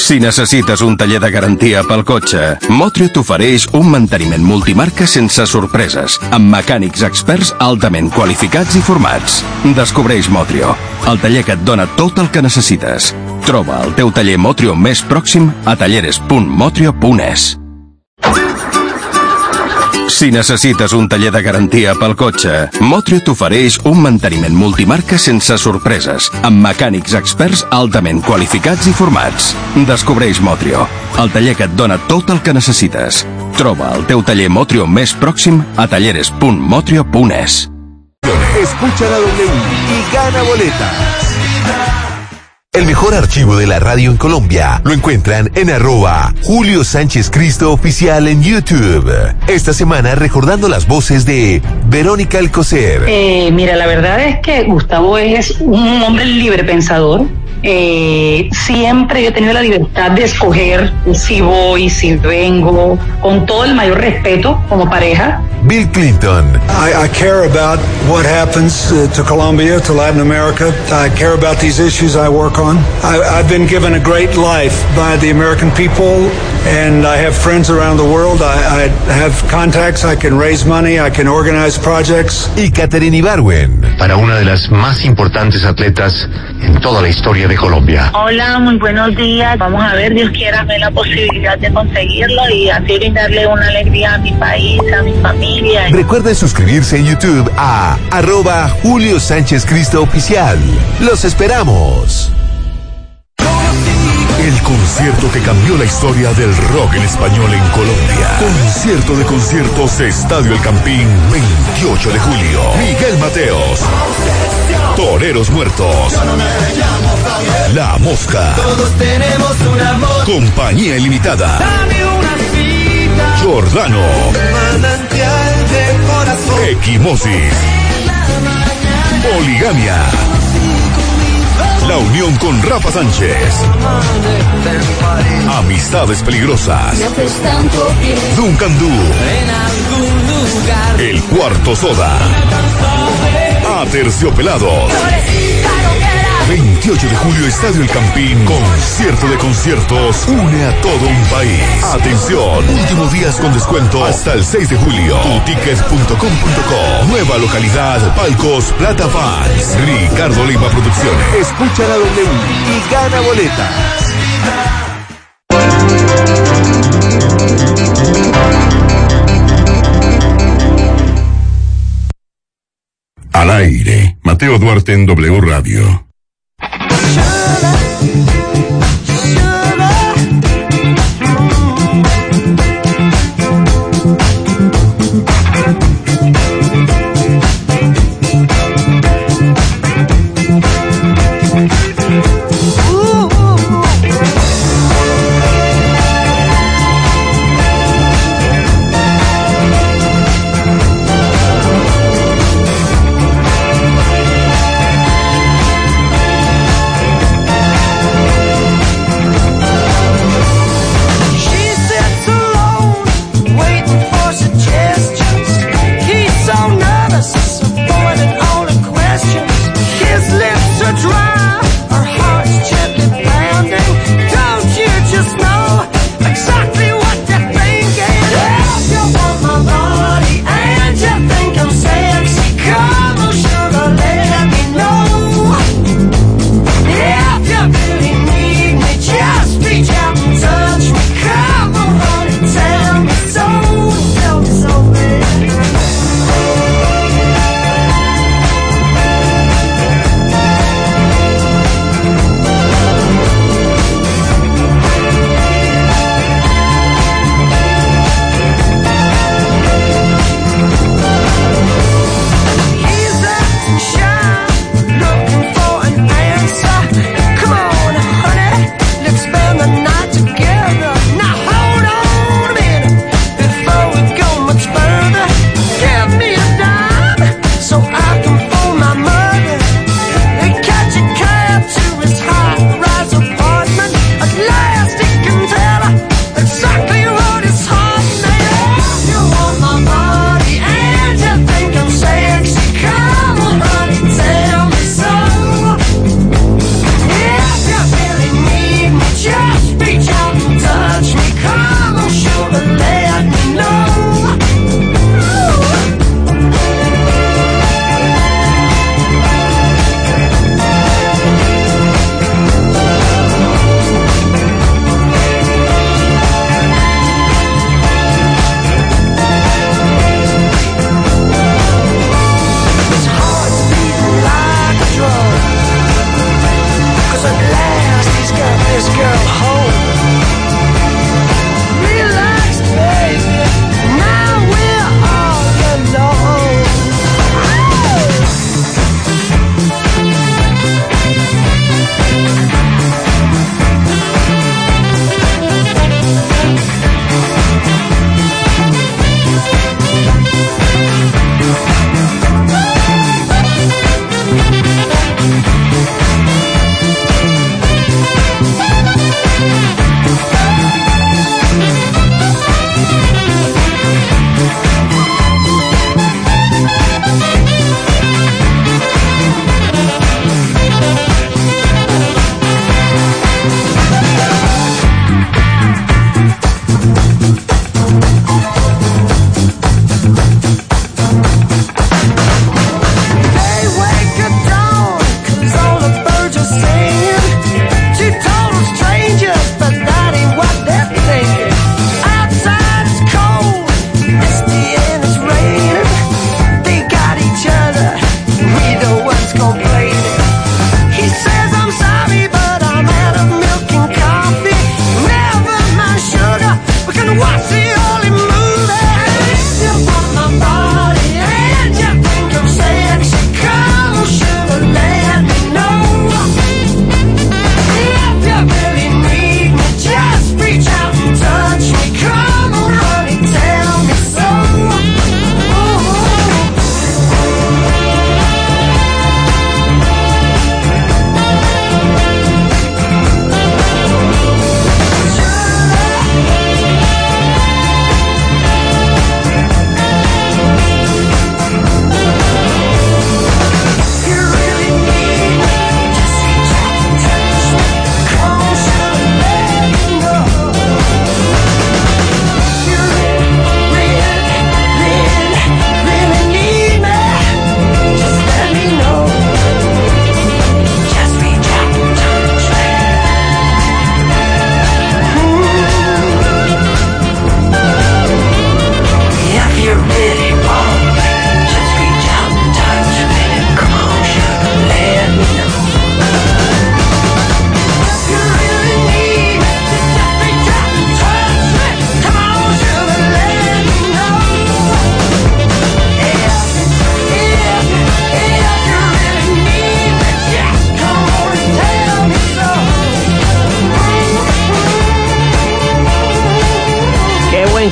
Si necessites un taller de garantia pel cotxe, Motrio t'ofereix un manteniment multimarca sense sorpreses, amb mecànics experts altament qualificats i formats. Descobreix Motrio, el taller que et dona tot el que necessites. Troba el teu taller Motrio més pròxim a talleres.motrio.es. Si necessites un taller de garantia pel cotxe, Motrio t'ofereix un manteniment multimarca sense sorpreses, amb mecànics experts altament qualificats i formats. Descobreix Motrio, el taller que et dona tot el que necessites. Troba el teu taller Motrio més pròxim a talleres.motrio.es. Escucha la W y gana boletas. El mejor archivo de la radio en Colombia lo encuentran en arroba Julio Sánchez Cristo Oficial en YouTube. Esta semana recordando las voces de Verónica Alcocer. Eh, mira, la verdad es que Gustavo es un hombre libre pensador. Eh, siempre he tenido la libertad de escoger si voy, si vengo, con todo el mayor respeto como pareja. Bill Clinton. I, I care about what happens uh, to Colombia, to Latin America. I care about these issues I work on. I, I've been given a great life by the American people, and I have friends around the world. I, I have contacts. I can raise money. I can organize projects. Y Catherine Ibarwen. Para una de las más importantes atletas en toda la historia de Colombia. Hola, muy buenos días. Vamos a ver, Dios quiera, me la posibilidad de conseguirlo y así brindarle una alegría a mi país, a mi familia. Recuerden suscribirse en YouTube a arroba Julio Sánchez Cristo Oficial. Los esperamos. El concierto que cambió la historia del rock en español en Colombia. Concierto de conciertos Estadio El Campín, 28 de julio. Miguel Mateos. Toreros Muertos. La Mosca. Todos tenemos un amor. Compañía Ilimitada. Dame una cita. Jordano. Equimosis. Poligamia. La unión con Rafa Sánchez. Amistades peligrosas. Duncan Du. El cuarto soda. Aterciopelados. 28 de julio, Estadio El Campín, concierto de conciertos, une a todo un país. Atención, últimos días con descuento hasta el 6 de julio. Tutickets.com.co. Nueva localidad, Palcos Plata Fans. Ricardo Lima Producciones. Escucha la W y gana boletas. Al aire, Mateo Duarte en W Radio. Buen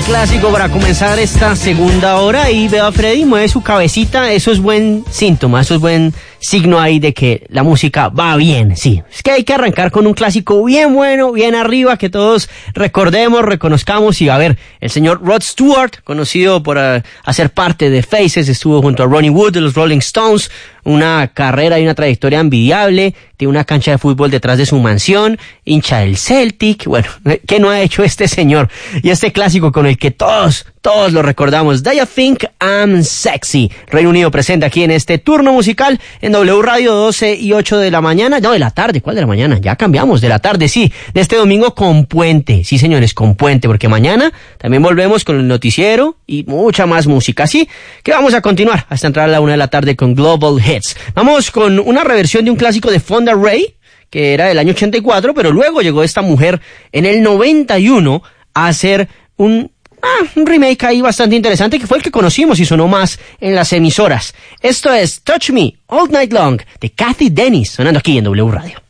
clásico para comenzar esta segunda hora y veo a Freddy mueve su cabecita, eso es buen síntoma, eso es buen signo ahí de que la música va bien, sí. Es que hay que arrancar con un clásico bien bueno, bien arriba, que todos recordemos, reconozcamos y a ver, el señor Rod Stewart, conocido por uh, hacer parte de Faces, estuvo junto a Ronnie Wood de los Rolling Stones, una carrera y una trayectoria envidiable, tiene una cancha de fútbol detrás de su mansión, hincha del Celtic, bueno, ¿qué no ha hecho este señor? Y este clásico con el que todos, todos lo recordamos, Do You Think I'm Sexy? Reino Unido presente aquí en este turno musical en W Radio 12 y 8 de la mañana, no, de la tarde, ¿cuál de la mañana? Ya cambiamos, de la tarde, sí, de este domingo con puente, sí señores, con puente, porque mañana también volvemos con el noticiero y mucha más música, así que vamos a continuar hasta entrar a la una de la tarde con Global Hits. Vamos con una reversión de un clásico de Fonda Ray, que era del año 84, pero luego llegó esta mujer en el 91 a hacer un, ah, un remake ahí bastante interesante que fue el que conocimos y sonó más en las emisoras. Esto es Touch Me All Night Long de Kathy Dennis, sonando aquí en W Radio.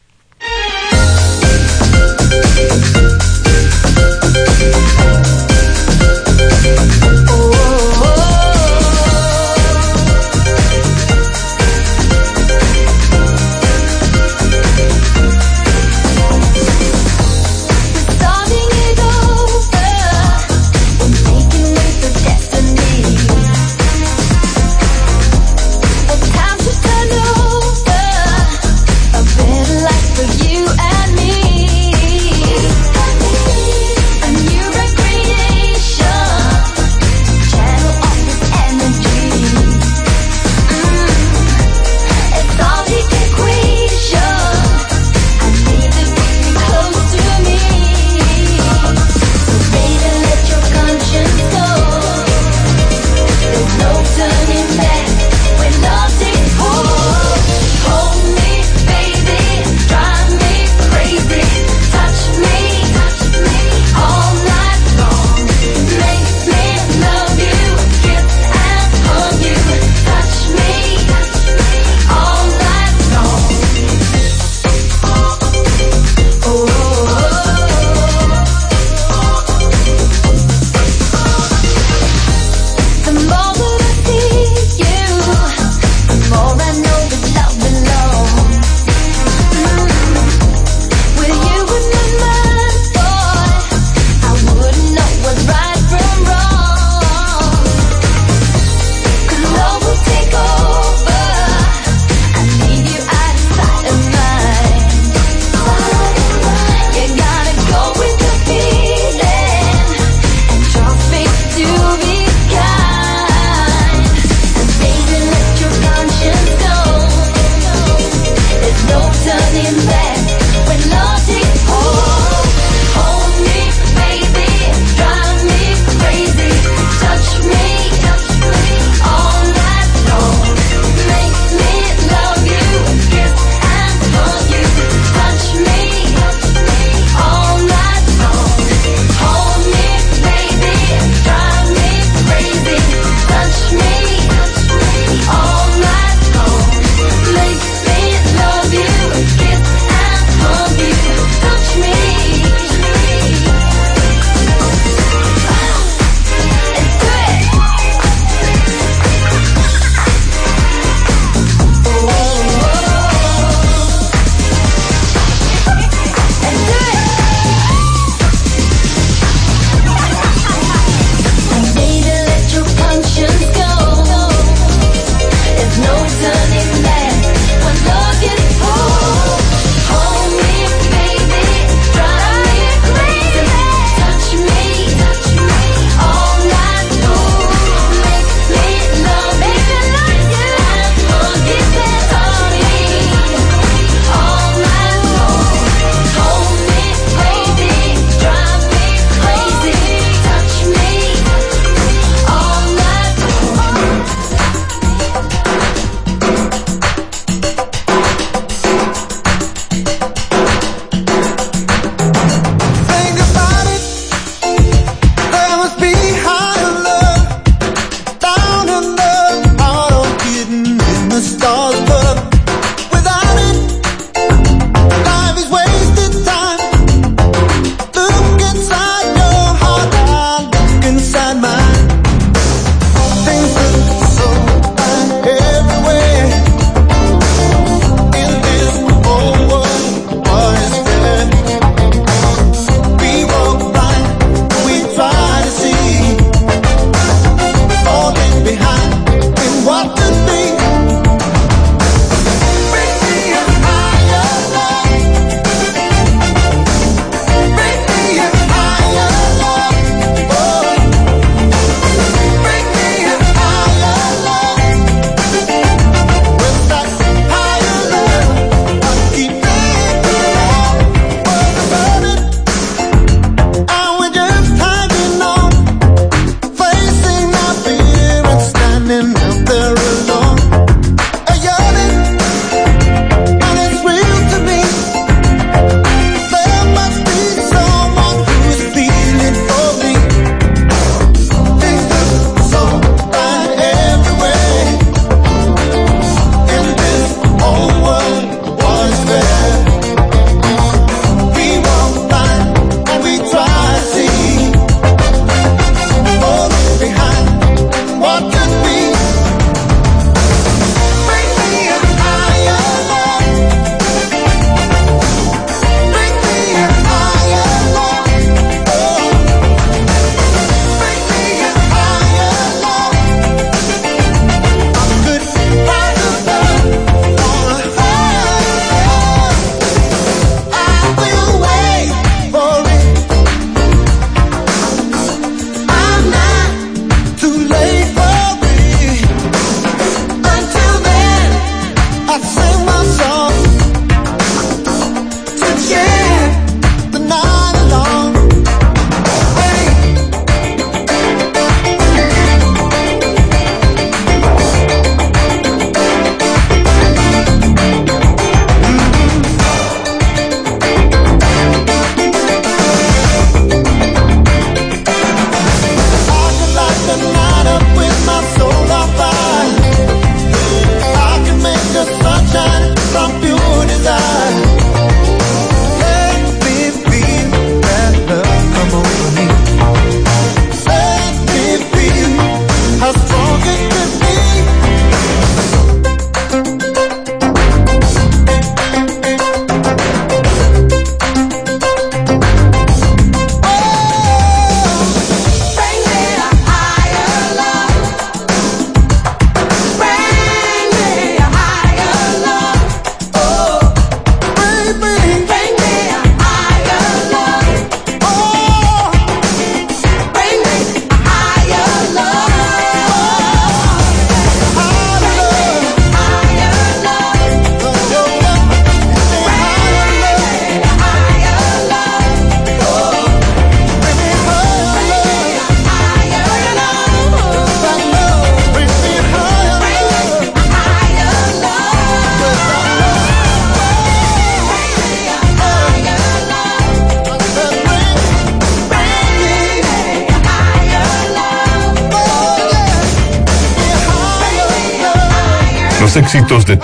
in there.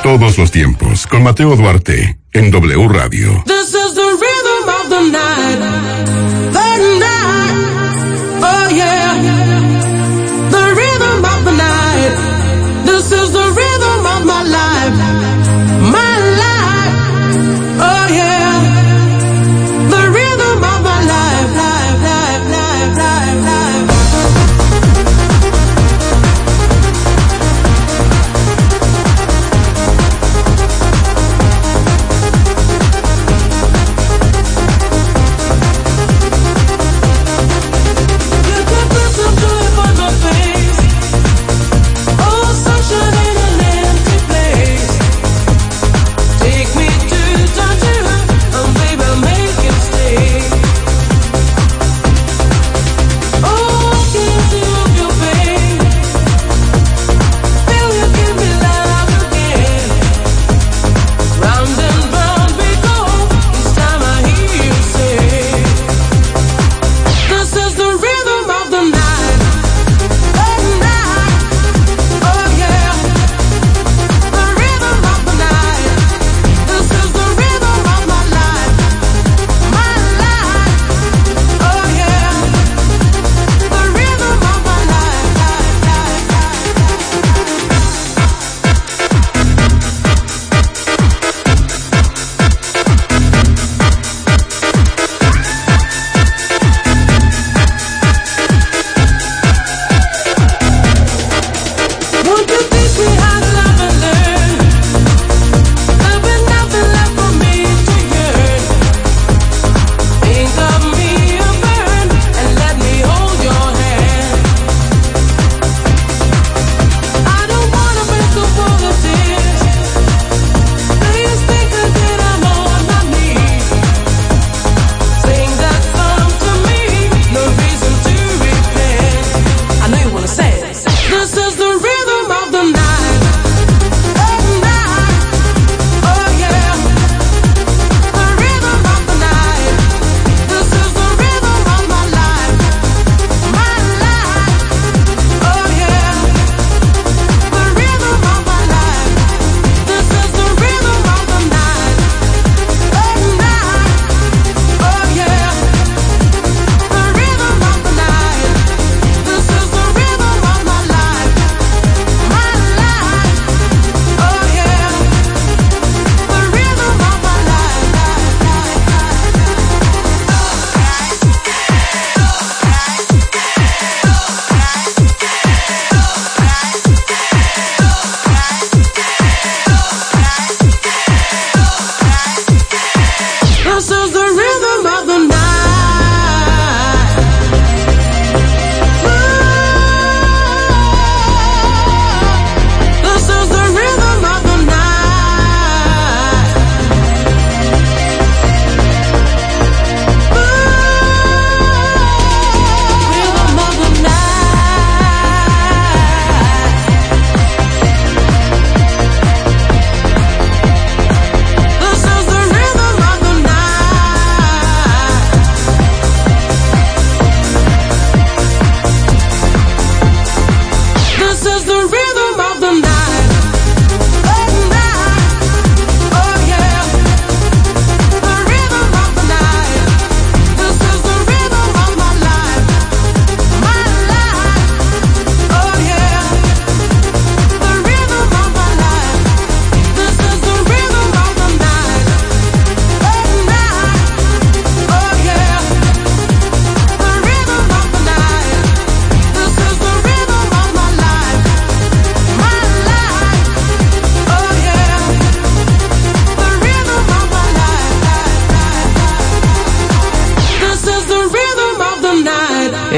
todos los tiempos con Mateo Duarte en W Radio.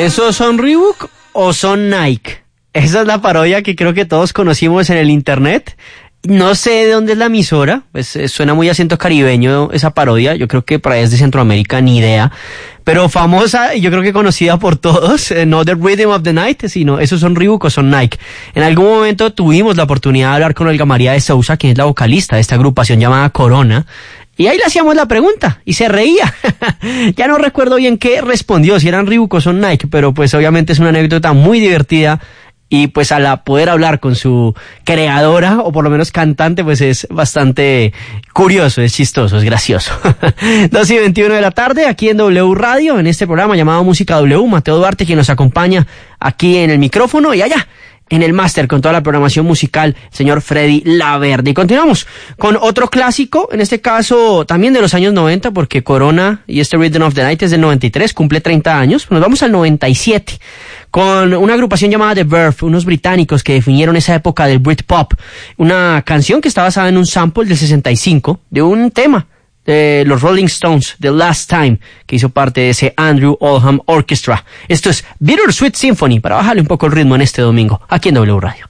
¿Eso son Reebok o son Nike? Esa es la parodia que creo que todos conocimos en el internet. No sé de dónde es la emisora, pues eh, suena muy acento caribeño esa parodia, yo creo que para es de Centroamérica, ni idea. Pero famosa y yo creo que conocida por todos, eh, no The Rhythm of the Night, sino esos son Reebok o son Nike. En algún momento tuvimos la oportunidad de hablar con Olga María de Sousa, quien es la vocalista de esta agrupación llamada Corona, y ahí le hacíamos la pregunta y se reía. ya no recuerdo bien qué respondió, si eran Reebok o son Nike, pero pues obviamente es una anécdota muy divertida y pues a la poder hablar con su creadora o por lo menos cantante pues es bastante curioso, es chistoso, es gracioso. 2 y 21 de la tarde aquí en W Radio en este programa llamado Música W, Mateo Duarte quien nos acompaña aquí en el micrófono y allá en el máster con toda la programación musical, señor Freddy Laverde. Y continuamos con otro clásico, en este caso también de los años 90, porque Corona y este Rhythm of the Night es del 93, cumple 30 años. Nos vamos al 97 con una agrupación llamada The Verve, unos británicos que definieron esa época del Britpop, una canción que está basada en un sample del 65 de un tema de los Rolling Stones, The Last Time, que hizo parte de ese Andrew Oldham Orchestra. Esto es Bittersweet Symphony, para bajarle un poco el ritmo en este domingo, aquí en W Radio.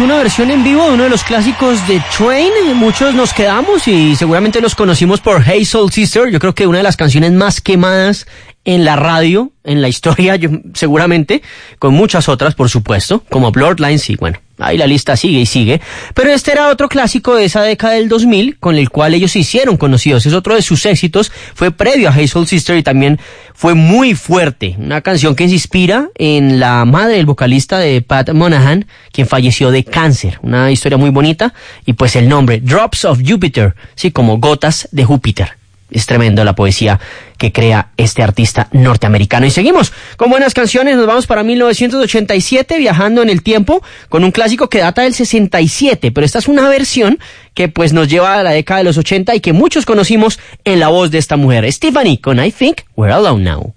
Una versión en vivo de uno de los clásicos de Train. Muchos nos quedamos y seguramente los conocimos por Hey Soul Sister. Yo creo que una de las canciones más quemadas en la radio, en la historia, yo, seguramente, con muchas otras, por supuesto, como Bloodline, sí, bueno, ahí la lista sigue y sigue. Pero este era otro clásico de esa década del 2000, con el cual ellos se hicieron conocidos. Es otro de sus éxitos, fue previo a Hey Sister y también fue muy fuerte. Una canción que se inspira en la madre del vocalista de Pat Monahan, quien falleció de cáncer. Una historia muy bonita, y pues el nombre, Drops of Jupiter, sí, como gotas de Júpiter es tremendo la poesía que crea este artista norteamericano. Y seguimos con buenas canciones, nos vamos para 1987 viajando en el tiempo con un clásico que data del 67, pero esta es una versión que pues nos lleva a la década de los 80 y que muchos conocimos en la voz de esta mujer, Stephanie, con I Think We're Alone Now.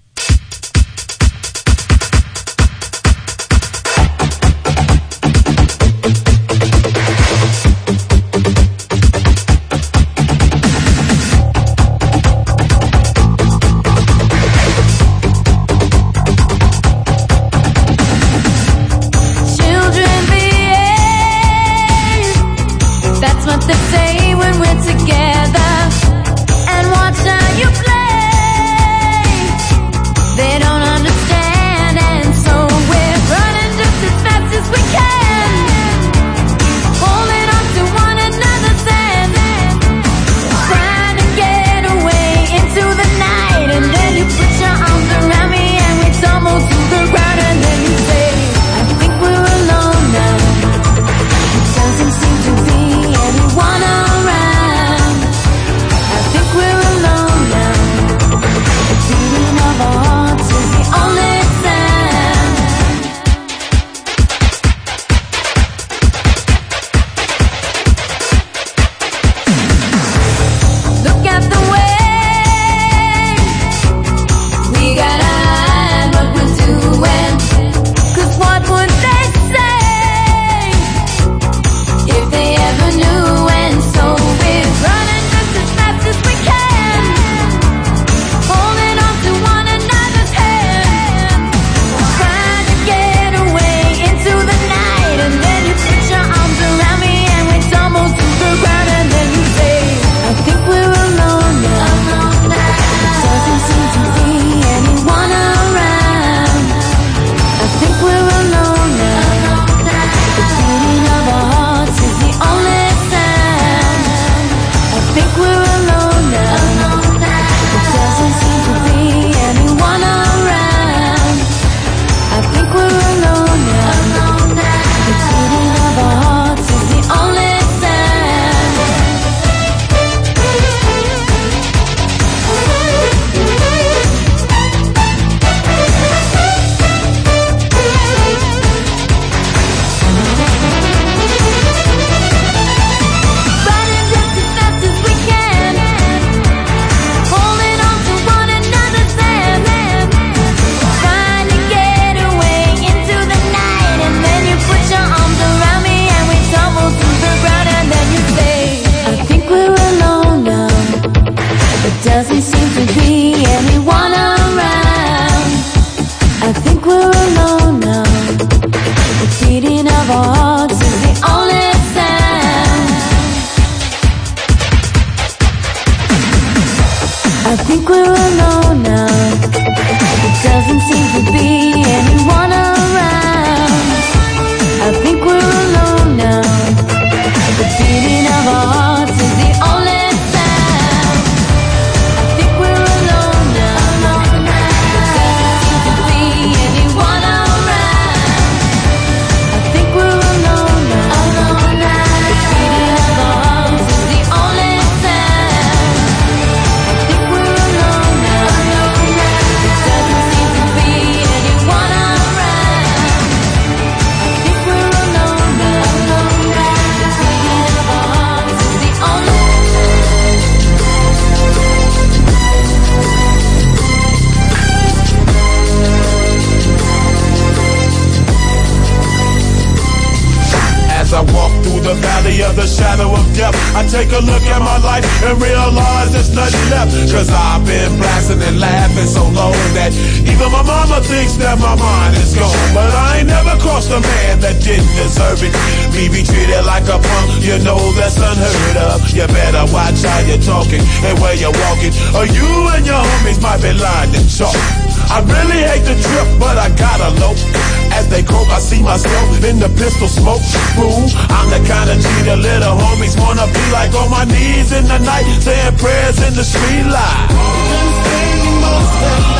love. Pistol smoke. Fool, I'm the kind of G the little homies wanna be like on my knees in the night, saying prayers in the street light.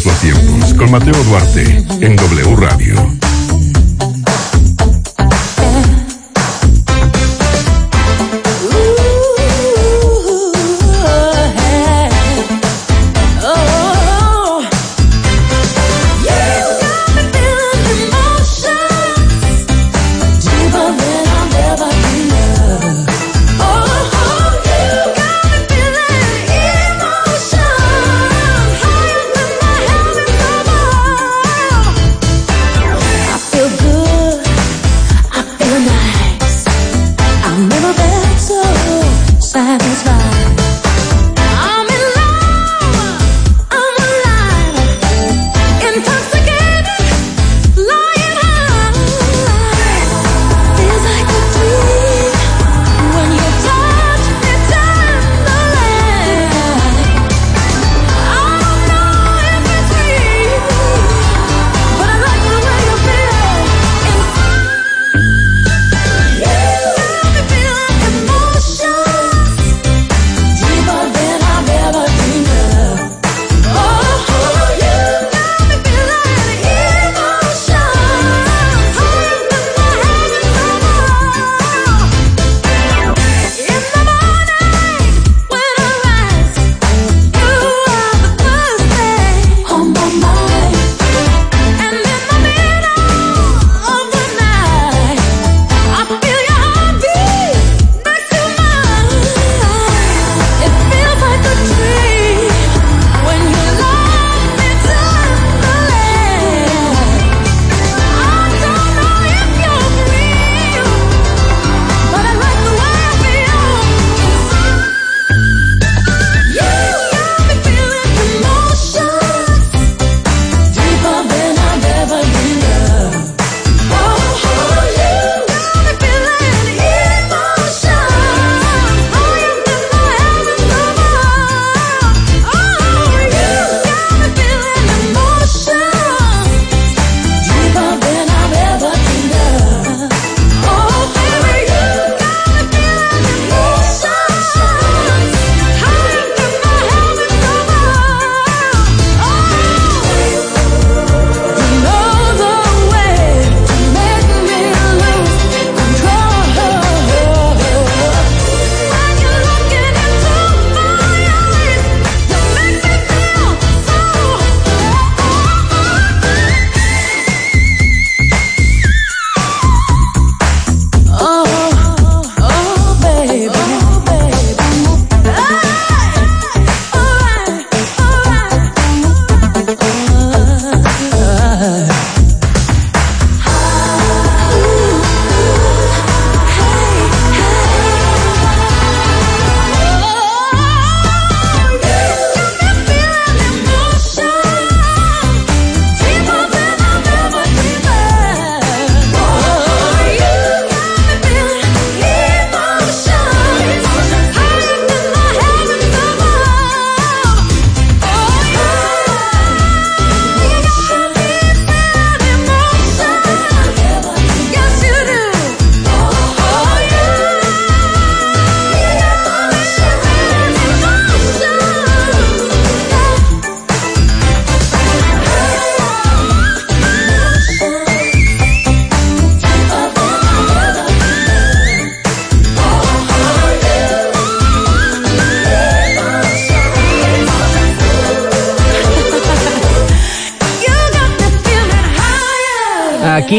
Todos los tiempos con Mateo Duarte en W Radio.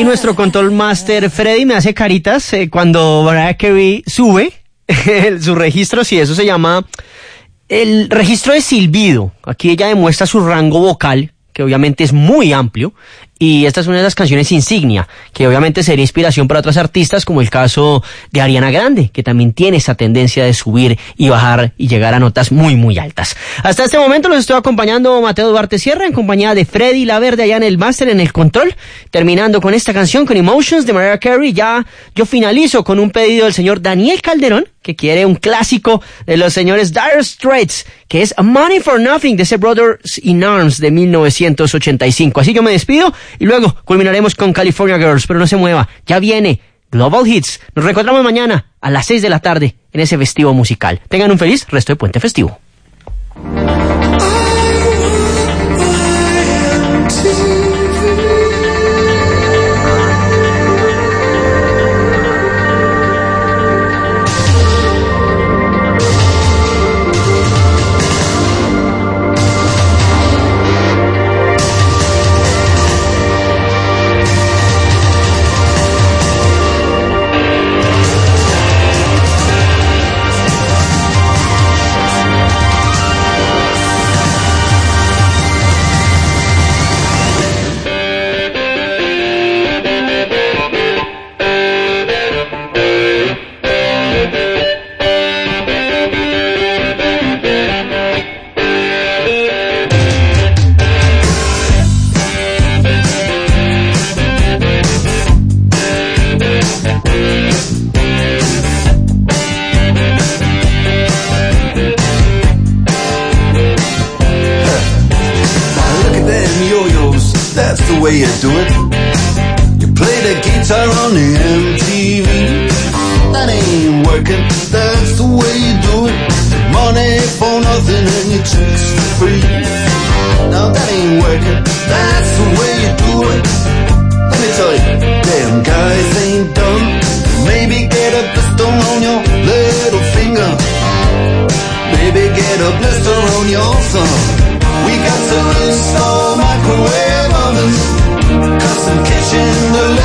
Nuestro control master Freddy me hace caritas eh, cuando Mariah sube su registro, si eso se llama el registro de silbido. Aquí ella demuestra su rango vocal, que obviamente es muy amplio, y esta es una de las canciones insignia, que obviamente sería inspiración para otras artistas, como el caso de Ariana Grande, que también tiene esa tendencia de subir y bajar y llegar a notas muy, muy altas. Hasta este momento los estoy acompañando Mateo Duarte Sierra, en compañía de Freddy Laverde allá en el máster, en el control, terminando con esta canción, con Emotions de Mariah Carey. Ya yo finalizo con un pedido del señor Daniel Calderón, que quiere un clásico de los señores Dire Straits, que es Money for Nothing de ese Brothers in Arms de 1985. Así que me despido y luego culminaremos con California Girls, pero no se mueva, ya viene Global Hits. Nos reencontramos mañana a las 6 de la tarde en ese festivo musical. Tengan un feliz resto de puente festivo.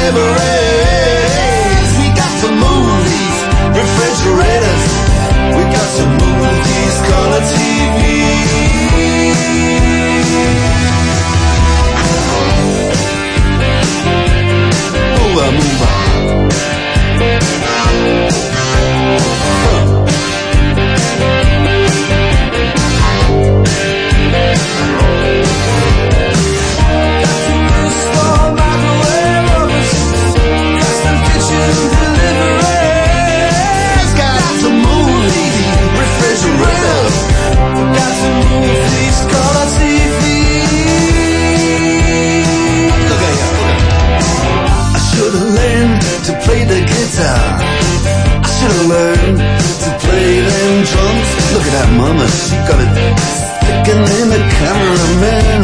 libraries. We got some movies, refrigerators. We got some movies, color TV. Move, move. Mama, she got it sticking in the cameraman.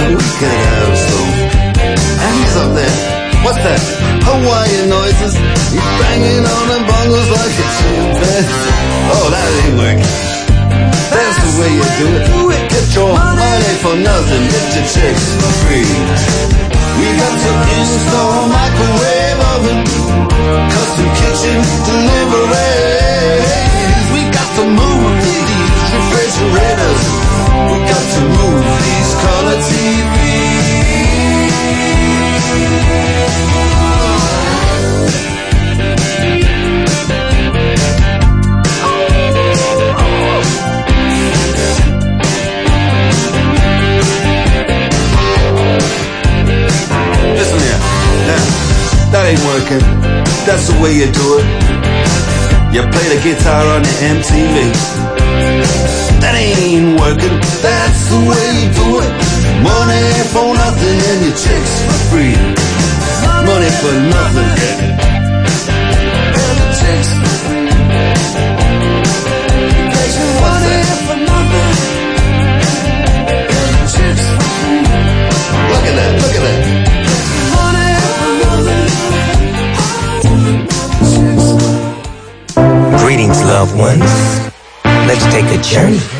And we could have some. And he's up there. What's that? Hawaiian noises. He's banging on the bongos like a chimpanzee. Oh, that ain't working. That's the way you do it. Get your money for nothing, get your chicks for free. We got to install microwave oven, custom kitchen deliveries. We got to move Listen here. Now, that ain't working. That's the way you do it. You play the guitar on the MTV. That ain't working. That's the way you do it. Money for nothing and your chicks for free. Money for nothing. And your chicks for free. Money for nothing. Chicks for free. Look at that, look at that. Greetings, loved ones. Take a journey.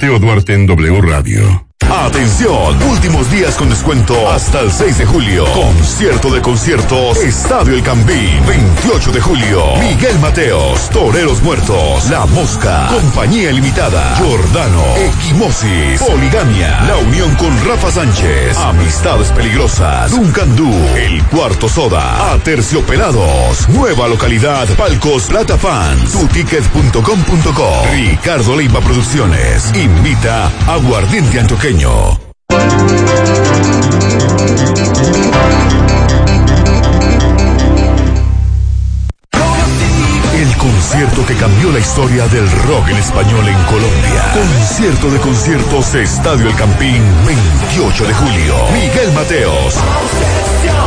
Mateo Duarte en W Radio. Atención, últimos días con descuento hasta el 6 de julio. Concierto de conciertos, Estadio El Campín, 28 de julio. Miguel Mateos, Toreros Muertos, La Mosca, Compañía Limitada, Jordano, Equimosis, Poligamia, La Unión con Rafa Sánchez, Amistades Peligrosas, Duncan Du, El Cuarto Soda, Aterciopelados, Nueva Localidad, Palcos Plata Fans, tuticket.com.co, Ricardo Leiva Producciones, invita a Aguardiente Antioqueño. El concierto que cambió la historia del rock en español en Colombia. Concierto de conciertos Estadio El Campín, 28 de julio. Miguel Mateos.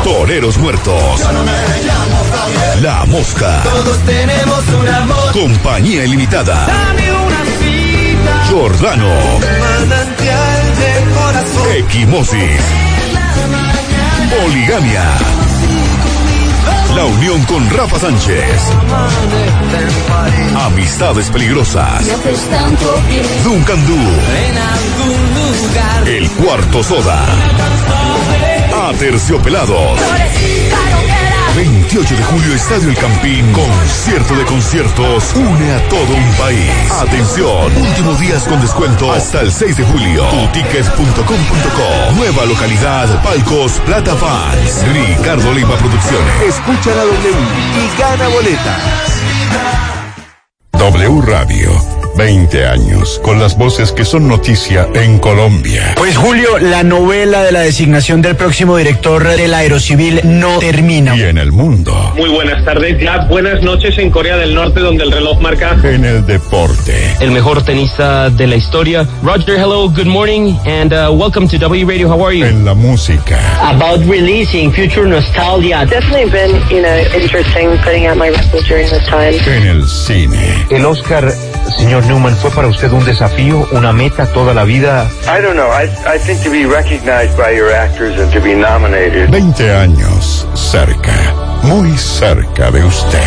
Toreros Muertos. La Mosca. Todos tenemos un amor. Compañía Ilimitada. Dame una cita. Jordano. Equimosis. Poligamia. La unión con Rafa Sánchez. Amistades peligrosas. Duncan Du. El cuarto soda. Aterciopelados. 28 de julio, Estadio El Campín. Concierto de conciertos. Une a todo un país. Atención. Últimos días con descuento hasta el 6 de julio. Tutickets.com.co. Nueva localidad. Palcos Plata Fans. Ricardo Leiva Producciones. Escucha la W y gana boletas. W Radio. 20 años con las voces que son noticia en Colombia. Pues Julio, la novela de la designación del próximo director del Aerocivil no termina. Y en el mundo. Muy buenas tardes, ya buenas noches en Corea del Norte donde el reloj marca En el deporte. el mejor tenista de la historia. Roger, hello, good morning, and uh, welcome to W Radio. How are you? En la música. About releasing future nostalgia. Definitely been, you know, interesting putting out my records during this time. En el cine. El Oscar, señor Newman, fue para usted un desafío, una meta toda la vida. I don't know. I, I think to be recognized by your actors and to be nominated. 20 años cerca. Muy cerca de usted.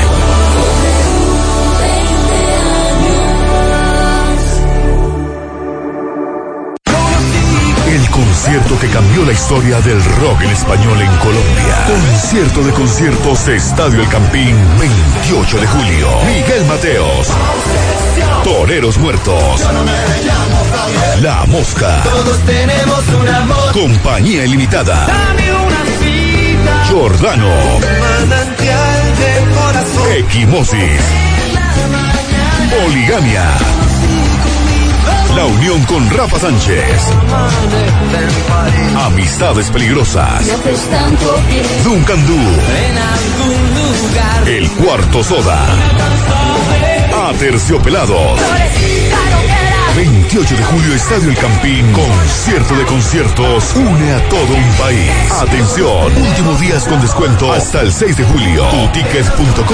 El concierto que cambió la historia del rock en español en Colombia. Concierto de conciertos Estadio El Campín, 28 de julio. Miguel Mateos. Toreros Muertos. La Mosca. Todos tenemos un amor. Compañía Ilimitada. Dame una cita. Jordano. Manantial de corazón. Equimosis. Poligamia. La unión con Rafa Sánchez. Amistades peligrosas. Duncan Du. En algún lugar. El cuarto soda. Aterciopelados. 28 de julio, Estadio El Campín. Concierto de conciertos. Une a todo un país. Atención. Últimos días con descuento hasta el 6 de julio. Tutickets.com